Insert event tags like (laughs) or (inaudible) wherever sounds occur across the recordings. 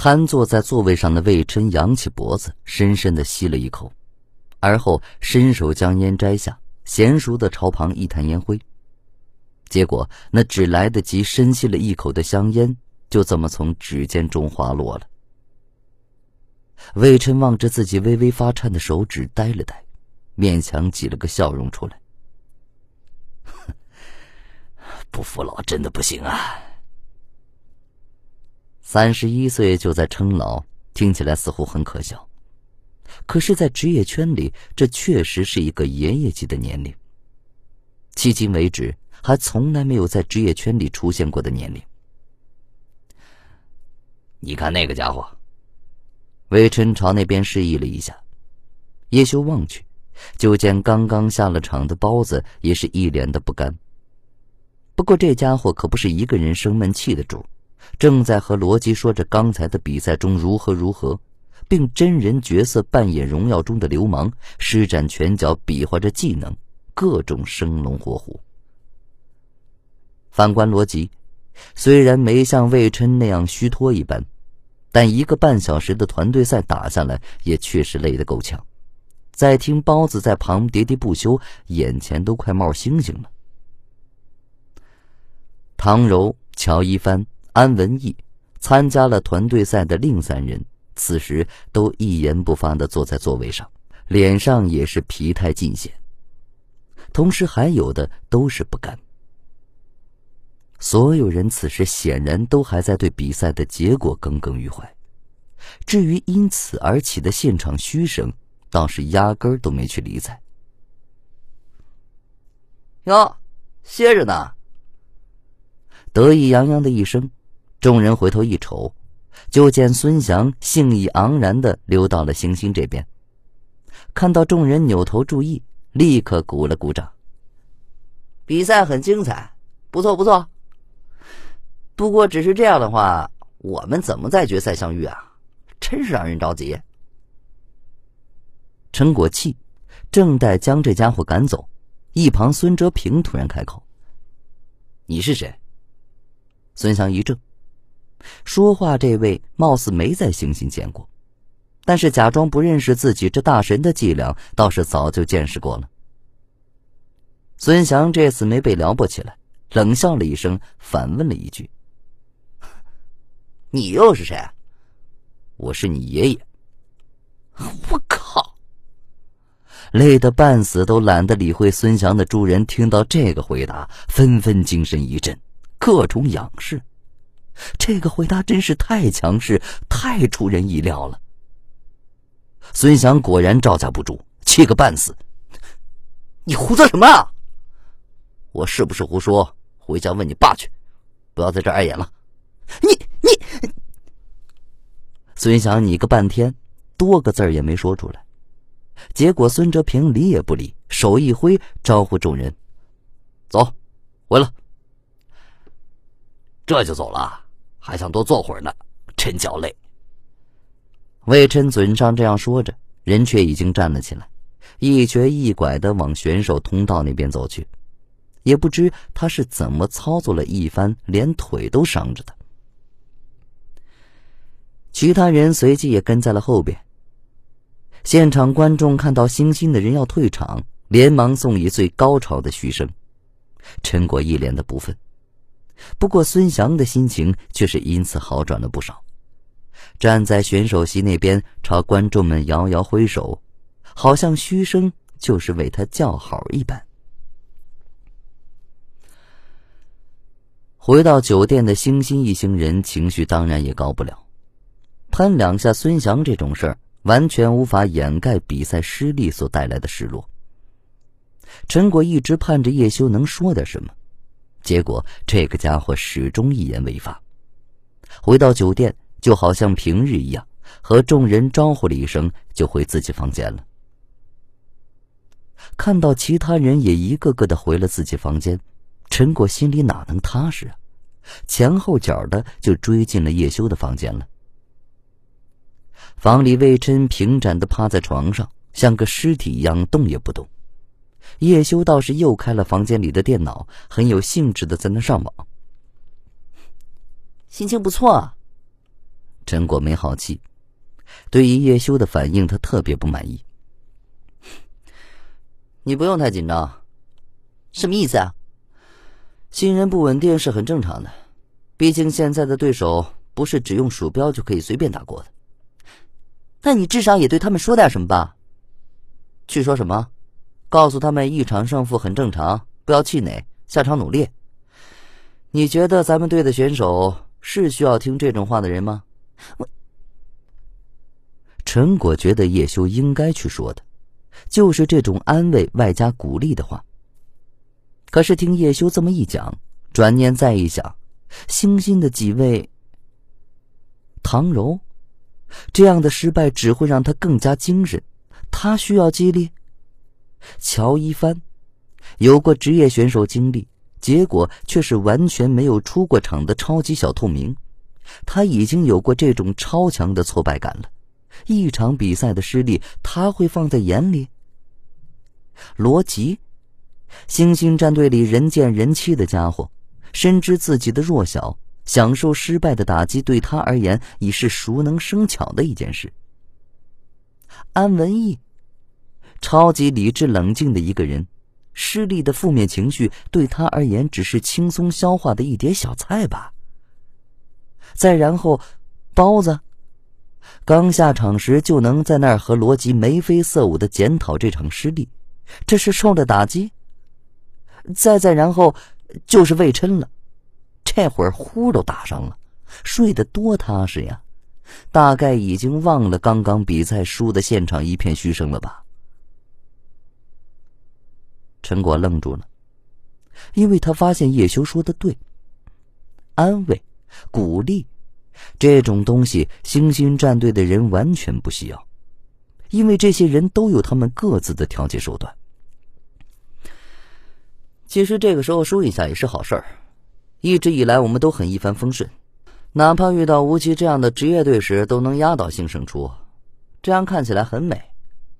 瘫坐在座位上的魏琛扬起脖子，深深的吸了一口，而后伸手将烟摘下，娴熟的朝旁一弹烟灰。结果，那只来得及深吸了一口的香烟，就这么从指尖中滑落了。魏琛望着自己微微发颤的手指，呆了呆，勉强挤了个笑容出来：“ (laughs) 不服老真的不行啊。”三十一岁就在称老，听起来似乎很可笑，可是，在职业圈里，这确实是一个爷爷级的年龄。迄今为止，还从来没有在职业圈里出现过的年龄。你看那个家伙，魏琛朝那边示意了一下。叶修望去，就见刚刚下了场的包子也是一脸的不甘。不过这家伙可不是一个人生闷气的主。正在和罗辑说着刚才的比赛中如何如何，并真人角色扮演荣耀中的流氓，施展拳脚比划着技能，各种生龙活虎。反观罗辑，虽然没像魏琛那样虚脱一般，但一个半小时的团队赛打下来，也确实累得够呛。再听包子在旁喋喋不休，眼前都快冒星星了。唐柔、乔一帆。安文义参加了团队赛的另三人，此时都一言不发的坐在座位上，脸上也是疲态尽显。同时还有的都是不甘。所有人此时显然都还在对比赛的结果耿耿于怀，至于因此而起的现场嘘声，倒是压根儿都没去理睬。哟，歇着呢。得意洋洋的一声。众人回头一瞅，就见孙翔兴意盎然的溜到了星星这边。看到众人扭头注意，立刻鼓了鼓掌。比赛很精彩，不错不错。不过，只是这样的话，我们怎么在决赛相遇啊？真是让人着急。陈果气，正待将这家伙赶走，一旁孙哲平突然开口：“你是谁？”孙翔一怔。说话这位貌似没在星星见过，但是假装不认识自己这大神的伎俩倒是早就见识过了。孙翔这次没被撩拨起来，冷笑了一声，反问了一句：“你又是谁？”“我是你爷爷。”“我靠！”累得半死都懒得理会孙翔的诸人听到这个回答，纷纷精神一振，各种仰视。这个回答真是太强势，太出人意料了。孙翔果然招架不住，气个半死。你胡说什么？啊？我是不是胡说？回家问你爸去，不要在这碍眼了。你你……孙翔你个半天，多个字也没说出来。结果孙哲平理也不理，手一挥，招呼众人：“走，回了。”这就走了。还想多坐会儿呢，真叫累。魏琛嘴上这样说着，人却已经站了起来，一瘸一拐的往选手通道那边走去。也不知他是怎么操作了一番，连腿都伤着的。其他人随即也跟在了后边。现场观众看到星星的人要退场，连忙送以最高潮的嘘声。陈果一脸的不忿。不过，孙翔的心情却是因此好转了不少。站在选手席那边，朝观众们摇摇挥手，好像嘘声就是为他叫好一般。回到酒店的星星一行人情绪当然也高不了，喷两下孙翔这种事儿，完全无法掩盖比赛失利所带来的失落。陈果一直盼着叶修能说点什么。结果，这个家伙始终一言未发。回到酒店，就好像平日一样，和众人招呼了一声，就回自己房间了。看到其他人也一个个的回了自己房间，陈果心里哪能踏实啊？前后脚的就追进了叶修的房间了。房里，魏琛平展的趴在床上，像个尸体一样动也不动。叶修倒是又开了房间里的电脑，很有兴致的在那上网。心情不错。陈果没好气，对于叶修的反应，他特别不满意。你不用太紧张，什么意思啊？新人不稳定是很正常的，毕竟现在的对手不是只用鼠标就可以随便打过的。那你至少也对他们说点什么吧？去说什么？告诉他们一场胜负很正常，不要气馁，下场努力。你觉得咱们队的选手是需要听这种话的人吗？我陈果觉得叶修应该去说的，就是这种安慰外加鼓励的话。可是听叶修这么一讲，转念再一想，星星的几位，唐柔，这样的失败只会让他更加精神，他需要激励。乔一帆，有过职业选手经历，结果却是完全没有出过场的超级小透明，他已经有过这种超强的挫败感了，一场比赛的失利他会放在眼里。罗辑。星星战队里人见人欺的家伙，深知自己的弱小，享受失败的打击对他而言已是熟能生巧的一件事。安文义，超级理智冷静的一个人，失利的负面情绪对他而言只是轻松消化的一碟小菜吧。再然后，包子，刚下场时就能在那儿和罗辑眉飞色舞的检讨这场失利，这是受了打击。再再然后，就是魏琛了。这会儿呼都打上了，睡得多踏实呀！大概已经忘了刚刚比赛输的现场一片嘘声了吧？陈果愣住了，因为他发现叶修说的对。安慰、鼓励，这种东西，星星战队的人完全不需要，因为这些人都有他们各自的调节手段。其实这个时候输一下也是好事儿，一直以来我们都很一帆风顺，哪怕遇到吴奇这样的职业队时都能压倒性胜出，这样看起来很美，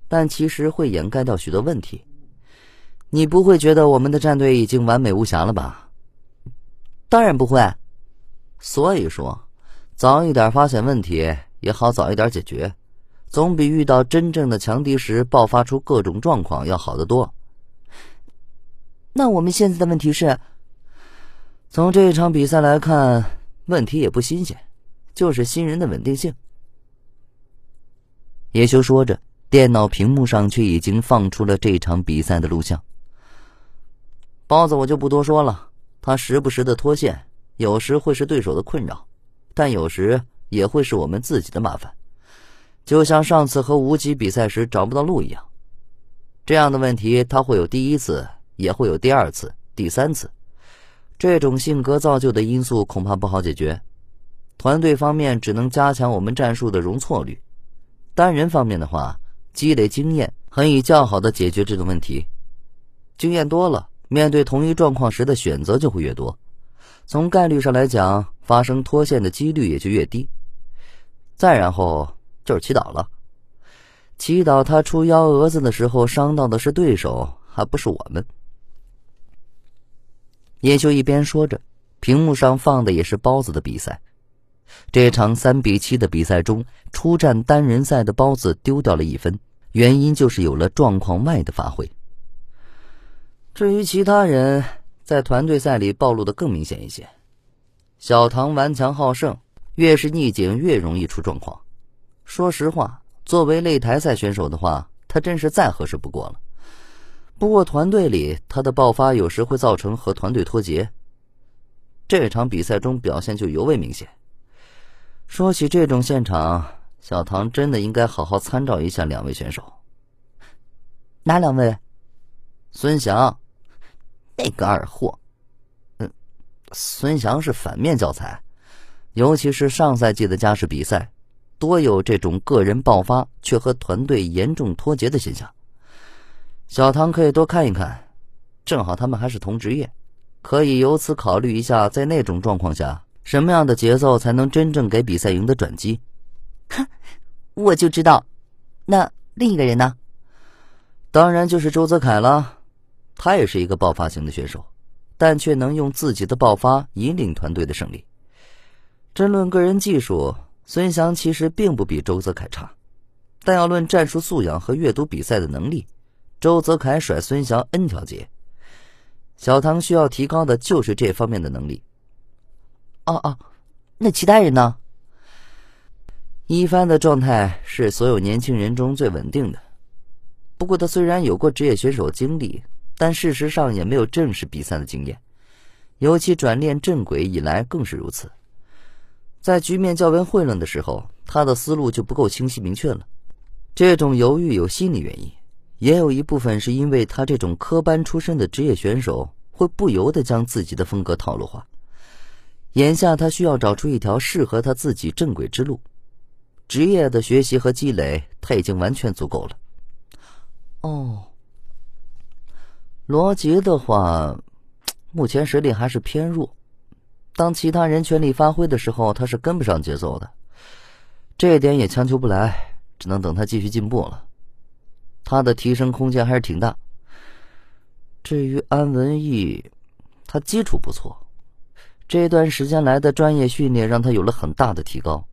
但其实会掩盖掉许多问题。你不会觉得我们的战队已经完美无瑕了吧？当然不会。所以说，早一点发现问题也好早一点解决，总比遇到真正的强敌时爆发出各种状况要好得多。那我们现在的问题是，从这一场比赛来看，问题也不新鲜，就是新人的稳定性。叶修说着，电脑屏幕上却已经放出了这场比赛的录像。包子我就不多说了，他时不时的脱线，有时会是对手的困扰，但有时也会是我们自己的麻烦，就像上次和无极比赛时找不到路一样。这样的问题他会有第一次。也会有第二次、第三次，这种性格造就的因素恐怕不好解决。团队方面只能加强我们战术的容错率，单人方面的话，积累经验可以较好的解决这种问题。经验多了，面对同一状况时的选择就会越多，从概率上来讲，发生脱线的几率也就越低。再然后就是祈祷了，祈祷他出幺蛾子的时候伤到的是对手，还不是我们。叶修一边说着，屏幕上放的也是包子的比赛。这场三比七的比赛中，出战单人赛的包子丢掉了一分，原因就是有了状况外的发挥。至于其他人，在团队赛里暴露的更明显一些。小唐顽强好胜，越是逆境越容易出状况。说实话，作为擂台赛选手的话，他真是再合适不过了。不过团队里他的爆发有时会造成和团队脱节，这场比赛中表现就尤为明显。说起这种现场，小唐真的应该好好参照一下两位选手。哪两位？孙翔，那个二货。嗯，孙翔是反面教材，尤其是上赛季的加时比赛，多有这种个人爆发却和团队严重脱节的现象。小唐可以多看一看，正好他们还是同职业，可以由此考虑一下，在那种状况下，什么样的节奏才能真正给比赛赢得转机。哼，我就知道。那另一个人呢？当然就是周泽楷了，他也是一个爆发型的选手，但却能用自己的爆发引领团队的胜利。真论个人技术，孙翔其实并不比周泽楷差，但要论战术素养和阅读比赛的能力，周泽楷甩孙翔 N 条街。小唐需要提高的就是这方面的能力。哦哦，那其他人呢？一帆的状态是所有年轻人中最稳定的，不过他虽然有过职业选手经历，但事实上也没有正式比赛的经验，尤其转练正轨以来更是如此。在局面较为混乱的时候，他的思路就不够清晰明确了。这种犹豫有心理原因，也有一部分是因为他这种科班出身的职业选手会不由得将自己的风格套路化。眼下他需要找出一条适合他自己正轨之路。职业的学习和积累他已经完全足够了。哦，罗杰的话，(tsk) 目前实力还是偏弱。当其他人全力发挥的时候，他是跟不上节奏的。这点也强求不来，只能等他继续进步了。他的提升空间还是挺大。至于安文逸，他基础不错，这段时间来的专业训练让他有了很大的提高。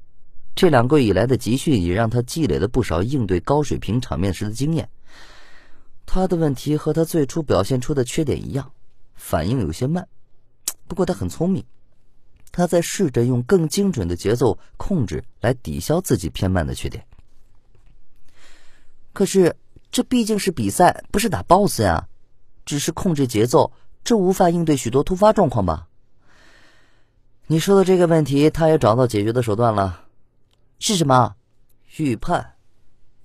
这两个月以来的集训也让他积累了不少应对高水平场面时的经验。他的问题和他最初表现出的缺点一样，反应有些慢。不过他很聪明。他在试着用更精准的节奏控制来抵消自己偏慢的缺点。可是这毕竟是比赛，不是打 BOSS 呀，只是控制节奏，这无法应对许多突发状况吧？你说的这个问题，他也找到解决的手段了。是什么？预判。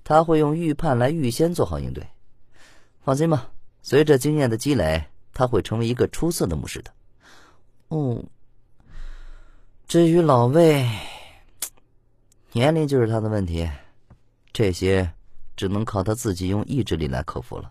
他会用预判来预先做好应对。放心吧，随着经验的积累，他会成为一个出色的牧师的。哦。至于老魏，年龄就是他的问题，这些只能靠他自己用意志力来克服了。